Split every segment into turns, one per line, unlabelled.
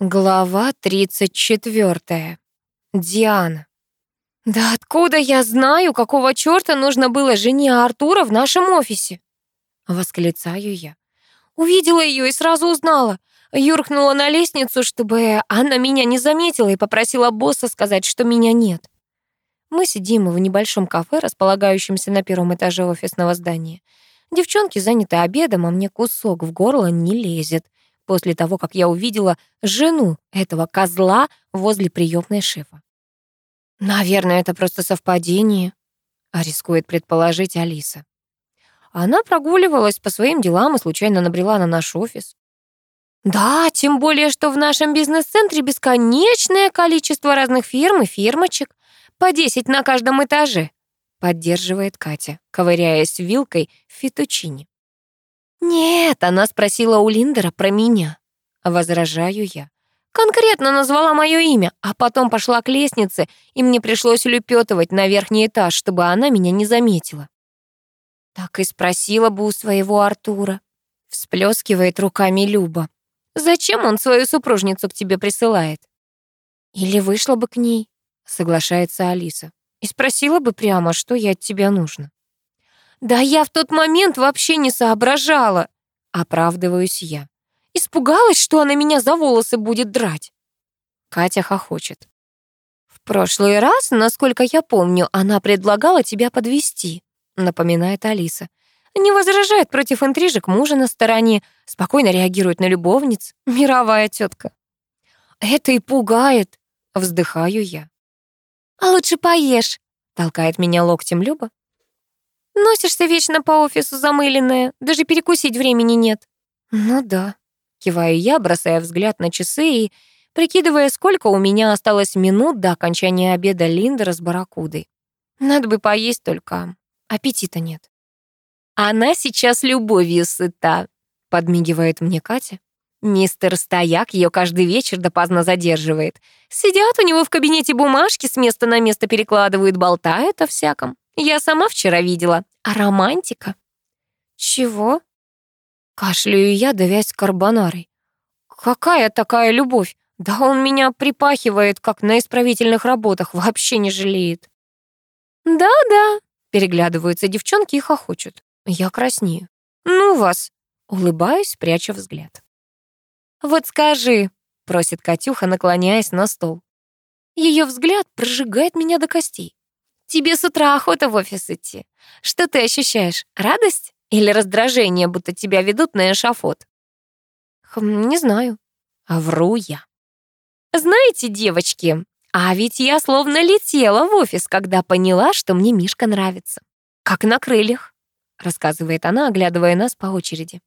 Глава 34. Диана. «Да откуда я знаю, какого чёрта нужно было жене Артура в нашем офисе?» Восклицаю я. Увидела её и сразу узнала. Юркнула на лестницу, чтобы она меня не заметила и попросила босса сказать, что меня нет. Мы сидим в небольшом кафе, располагающемся на первом этаже офисного здания. Девчонки заняты обедом, а мне кусок в горло не лезет после того, как я увидела жену этого козла возле приёмной шефа. Наверное, это просто совпадение, а рискует предположить Алиса. Она прогуливалась по своим делам и случайно набрела на наш офис. Да, тем более, что в нашем бизнес-центре бесконечное количество разных фирм и фирмочек, по 10 на каждом этаже, поддерживает Катя, ковыряясь вилкой в фетучине. «Нет, она спросила у Линдера про меня». Возражаю я. Конкретно назвала мое имя, а потом пошла к лестнице, и мне пришлось улепетывать на верхний этаж, чтобы она меня не заметила. Так и спросила бы у своего Артура. Всплескивает руками Люба. Зачем он свою супружницу к тебе присылает? Или вышла бы к ней, соглашается Алиса, и спросила бы прямо, что ей от тебя нужно. «Да я в тот момент вообще не соображала!» Оправдываюсь я. Испугалась, что она меня за волосы будет драть. Катя хохочет. В прошлый раз, насколько я помню, она предлагала тебя подвести, напоминает Алиса. Не возражает против интрижек мужа на стороне, спокойно реагирует на любовниц. Мировая тетка. Это и пугает, вздыхаю я. А лучше поешь, толкает меня локтем Люба. Носишься вечно по офису замыленная, даже перекусить времени нет. Ну да, киваю я, бросая взгляд на часы и прикидывая, сколько у меня осталось минут до окончания обеда Линдера с барракудой. Надо бы поесть только, аппетита нет. Она сейчас любовью сыта, подмигивает мне Катя. Мистер Стояк ее каждый вечер допоздна задерживает. Сидят у него в кабинете бумажки, с места на место перекладывают, болтают о всяком. Я сама вчера видела. А романтика? Чего? Кашляю я, давясь карбонарой. Какая такая любовь? Да он меня припахивает, как на исправительных работах, вообще не жалеет. Да-да, переглядываются девчонки и хохочут. Я краснею. Ну вас, улыбаюсь, пряча взгляд. Вот скажи, просит Катюха, наклоняясь на стол. Ее взгляд прожигает меня до костей. Тебе с утра охота в офис идти. Что ты ощущаешь? Радость или раздражение, будто тебя ведут на эшафот? Хм, не знаю. А вру я. Знаете, девочки, а ведь я словно летела в офис, когда поняла, что мне Мишка нравится. Как на крыльях, рассказывает она, оглядывая нас по очереди.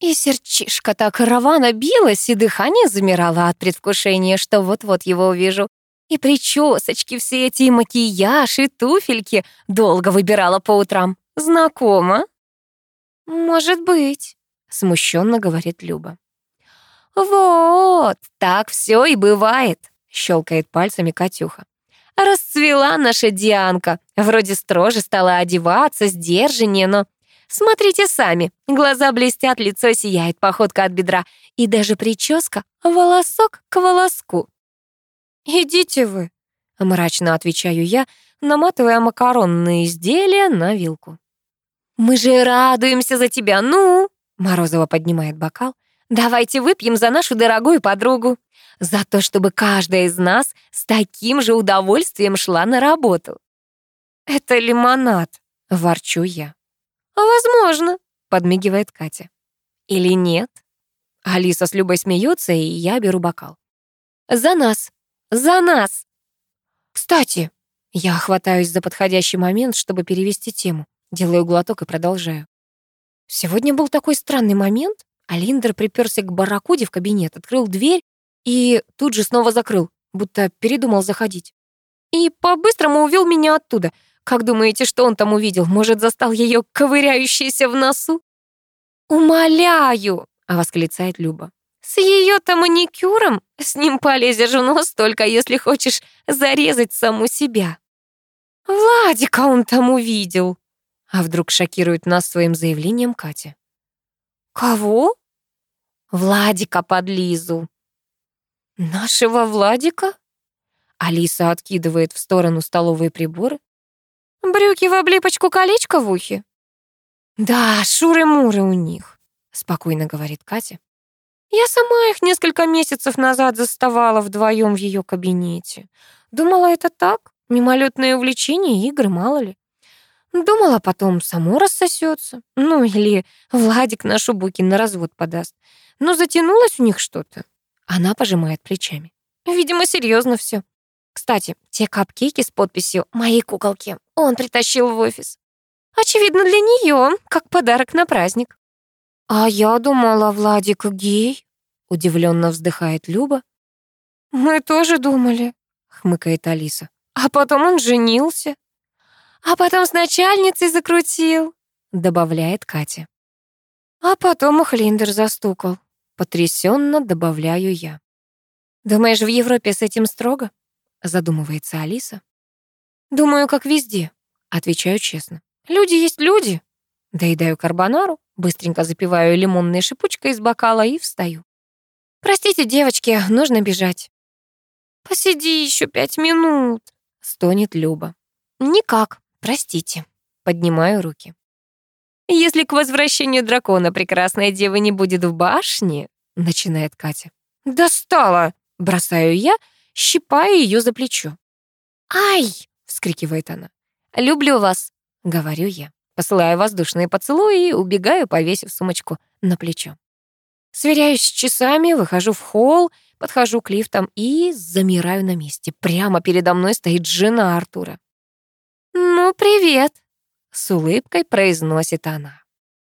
И сердчишка так рвано билось, и дыхание замирало от предвкушения, что вот-вот его увижу. И причесочки все эти, и макияж, и туфельки долго выбирала по утрам. Знакомо? Может быть, смущенно говорит Люба. Вот, так все и бывает, щелкает пальцами Катюха. Расцвела наша Дианка. Вроде строже стала одеваться, сдержаннее, но... Смотрите сами. Глаза блестят, лицо сияет, походка от бедра. И даже прическа волосок к волоску. «Идите вы», — мрачно отвечаю я, наматывая макаронные изделия на вилку. «Мы же радуемся за тебя, ну!» Морозова поднимает бокал. «Давайте выпьем за нашу дорогую подругу. За то, чтобы каждая из нас с таким же удовольствием шла на работу». «Это лимонад», — ворчу я. «Возможно», — подмигивает Катя. «Или нет?» Алиса с Любой смеются, и я беру бокал. «За нас!» За нас! Кстати, я хватаюсь за подходящий момент, чтобы перевести тему. Делаю глоток и продолжаю. Сегодня был такой странный момент. Алиндер приперся к барракуде в кабинет, открыл дверь и тут же снова закрыл, будто передумал заходить. И по-быстрому увел меня оттуда. Как думаете, что он там увидел? Может, застал ее ковыряющейся в носу? «Умоляю!» — восклицает Люба. С ее-то маникюром с ним полезешь в нос только если хочешь зарезать саму себя. Владика он там увидел. А вдруг шокирует нас своим заявлением Катя. Кого? Владика под Лизу. Нашего Владика? Алиса откидывает в сторону столовые приборы. Брюки в облипочку, колечко в ухе. Да, шуры-муры у них, спокойно говорит Катя. Я сама их несколько месяцев назад заставала вдвоем в ее кабинете. Думала, это так, мимолетное увлечение, игры, мало ли. Думала, потом само рассосется. Ну, или Владик нашу Букин на развод подаст. Но затянулось у них что-то. Она пожимает плечами. Видимо, серьезно все. Кстати, те капкейки с подписью «Моей куколки» он притащил в офис. Очевидно, для нее, как подарок на праздник. «А я думала, Владик гей», — удивленно вздыхает Люба. «Мы тоже думали», — хмыкает Алиса. «А потом он женился». «А потом с начальницей закрутил», — добавляет Катя. «А потом их Линдер застукал», — потрясенно добавляю я. «Думаешь, в Европе с этим строго?» — задумывается Алиса. «Думаю, как везде», — отвечаю честно. «Люди есть люди». Доедаю карбонару, быстренько запиваю лимонной шипучкой из бокала и встаю. «Простите, девочки, нужно бежать». «Посиди еще пять минут», — стонет Люба. «Никак, простите». Поднимаю руки. «Если к возвращению дракона прекрасная дева не будет в башне», — начинает Катя. «Достала!» — бросаю я, щипая ее за плечо. «Ай!» — вскрикивает она. «Люблю вас», — говорю я. Посылаю воздушные поцелуи и убегаю, повесив сумочку на плечо. Сверяюсь с часами, выхожу в холл, подхожу к лифтам и замираю на месте. Прямо передо мной стоит жена Артура. «Ну, привет!» — с улыбкой произносит она.